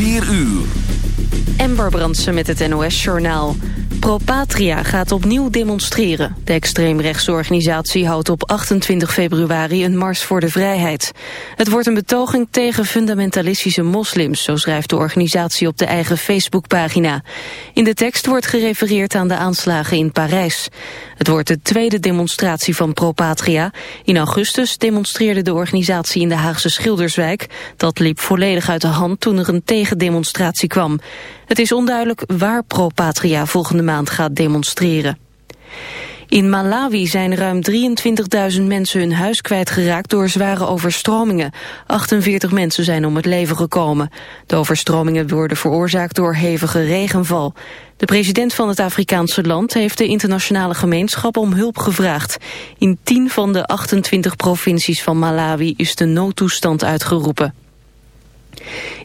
4 uur. Ember Brandsen met het NOS-journaal. ProPatria gaat opnieuw demonstreren. De extreemrechtse organisatie houdt op 28 februari een mars voor de vrijheid. Het wordt een betoging tegen fundamentalistische moslims, zo schrijft de organisatie op de eigen Facebookpagina. In de tekst wordt gerefereerd aan de aanslagen in Parijs. Het wordt de tweede demonstratie van ProPatria. In augustus demonstreerde de organisatie in de Haagse Schilderswijk. Dat liep volledig uit de hand toen er een tegendemonstratie kwam. Het is onduidelijk waar ProPatria volgende maand gaat demonstreren. In Malawi zijn ruim 23.000 mensen hun huis kwijtgeraakt door zware overstromingen. 48 mensen zijn om het leven gekomen. De overstromingen worden veroorzaakt door hevige regenval. De president van het Afrikaanse land heeft de internationale gemeenschap om hulp gevraagd. In 10 van de 28 provincies van Malawi is de noodtoestand uitgeroepen.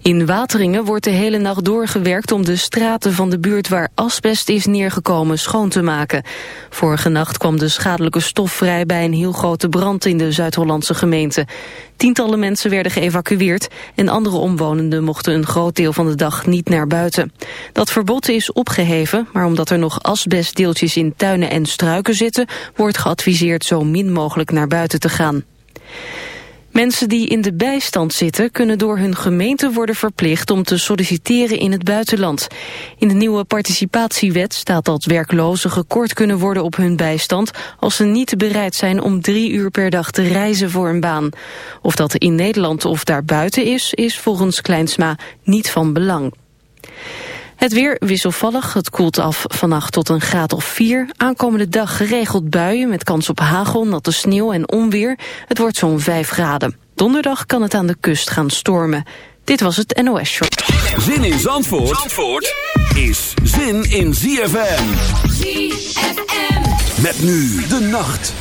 In Wateringen wordt de hele nacht doorgewerkt om de straten van de buurt waar asbest is neergekomen schoon te maken. Vorige nacht kwam de schadelijke stof vrij bij een heel grote brand in de Zuid-Hollandse gemeente. Tientallen mensen werden geëvacueerd en andere omwonenden mochten een groot deel van de dag niet naar buiten. Dat verbod is opgeheven, maar omdat er nog asbestdeeltjes in tuinen en struiken zitten, wordt geadviseerd zo min mogelijk naar buiten te gaan. Mensen die in de bijstand zitten kunnen door hun gemeente worden verplicht om te solliciteren in het buitenland. In de nieuwe participatiewet staat dat werklozen gekort kunnen worden op hun bijstand als ze niet bereid zijn om drie uur per dag te reizen voor een baan. Of dat in Nederland of daarbuiten is, is volgens Kleinsma niet van belang. Het weer wisselvallig, het koelt af vannacht tot een graad of 4. Aankomende dag geregeld buien met kans op hagel, natte sneeuw en onweer. Het wordt zo'n 5 graden. Donderdag kan het aan de kust gaan stormen. Dit was het NOS Show. Zin in Zandvoort, Zandvoort is zin in ZFM. ZFM. Met nu de nacht.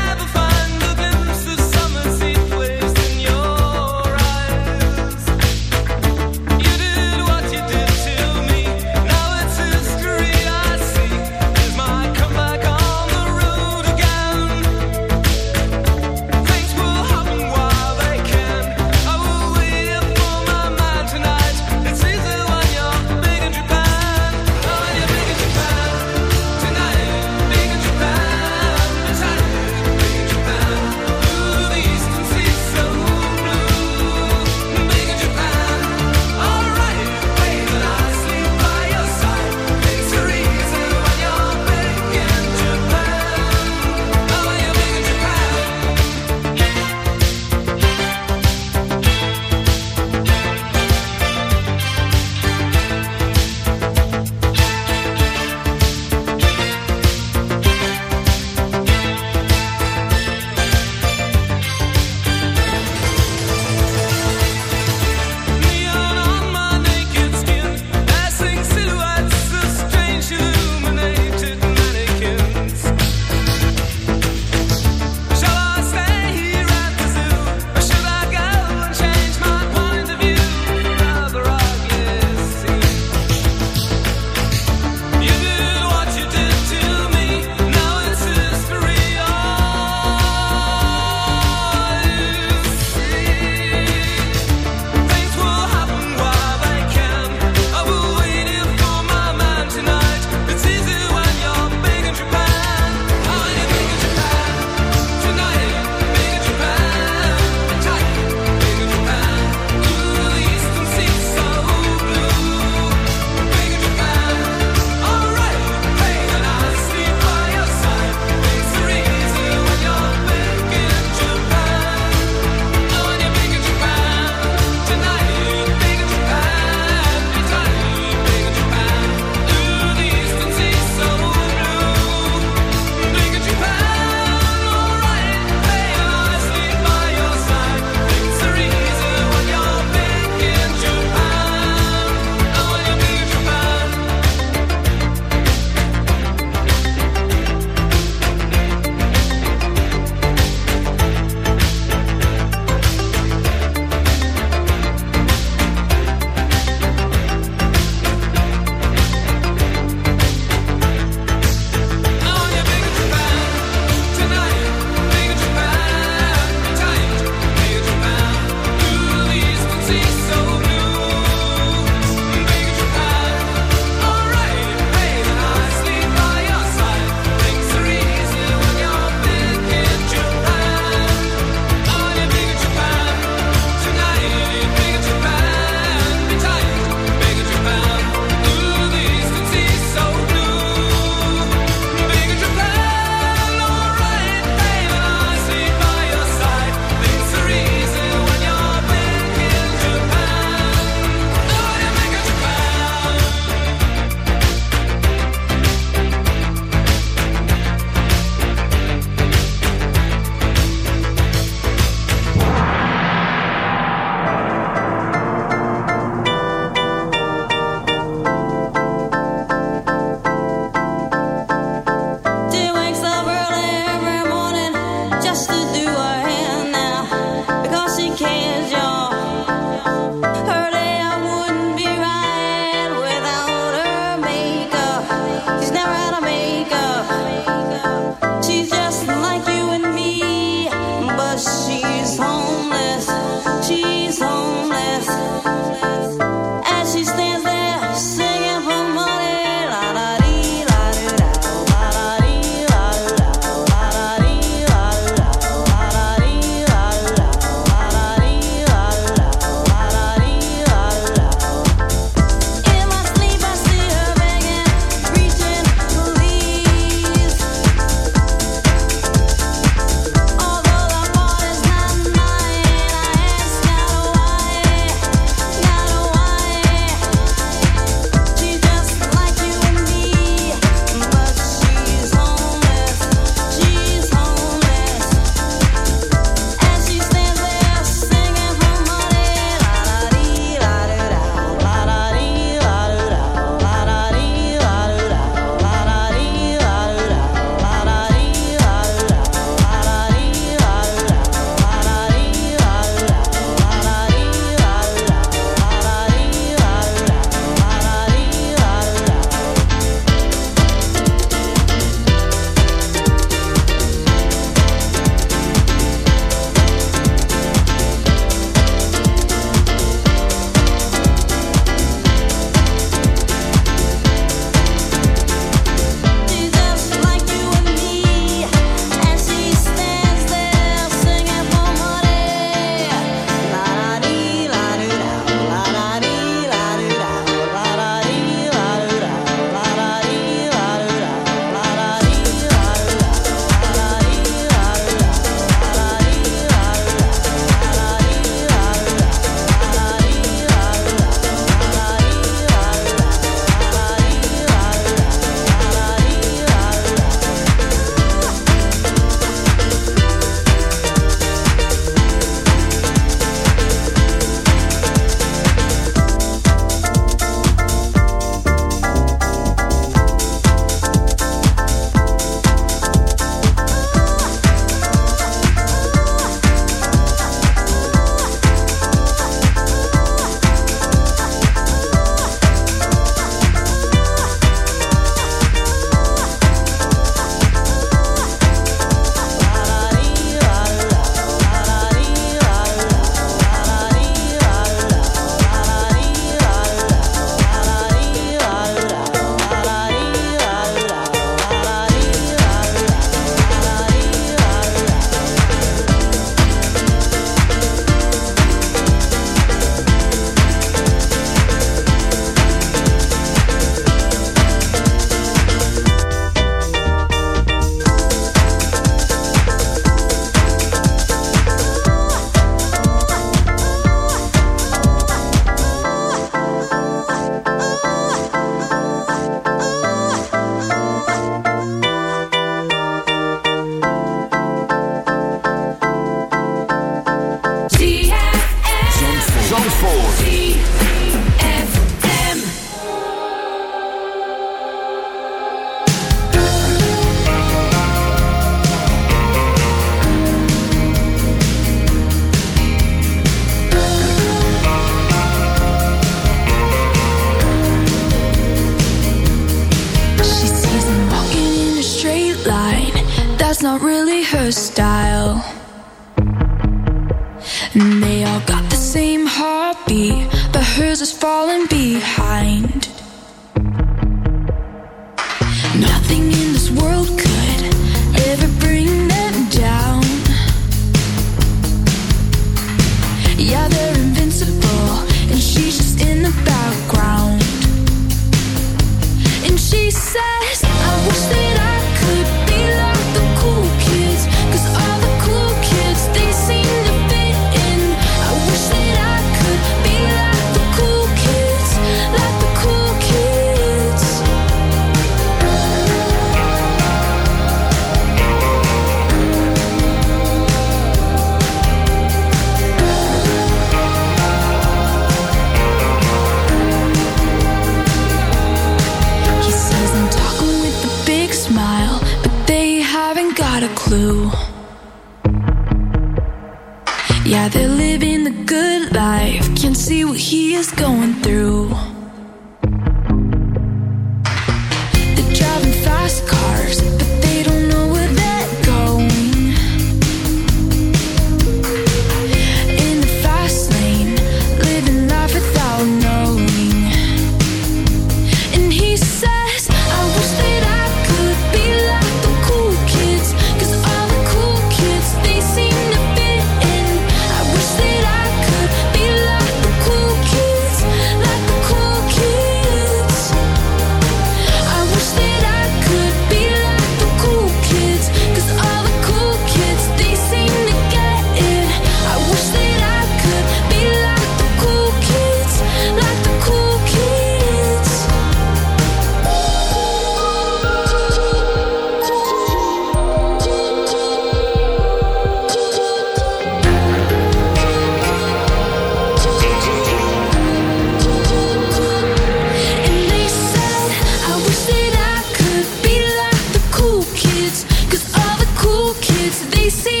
see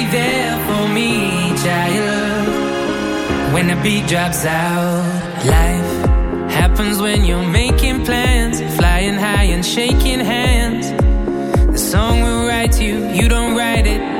be there for me, child. When the beat drops out, life happens when you're making plans, flying high and shaking hands. The song will write you, you don't write it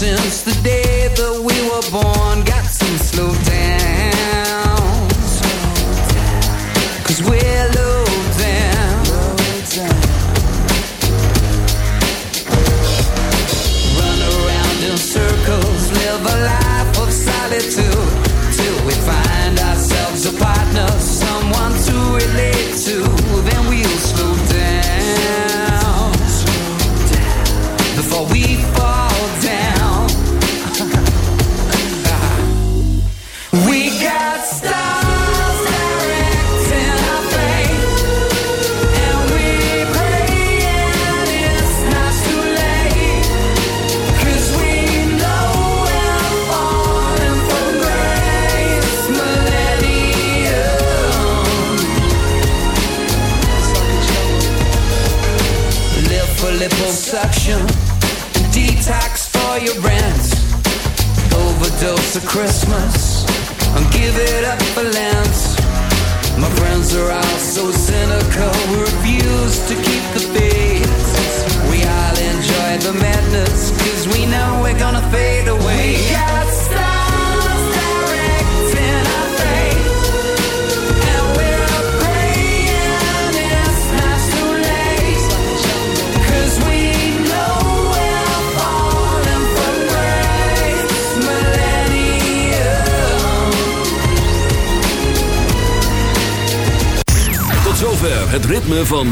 since the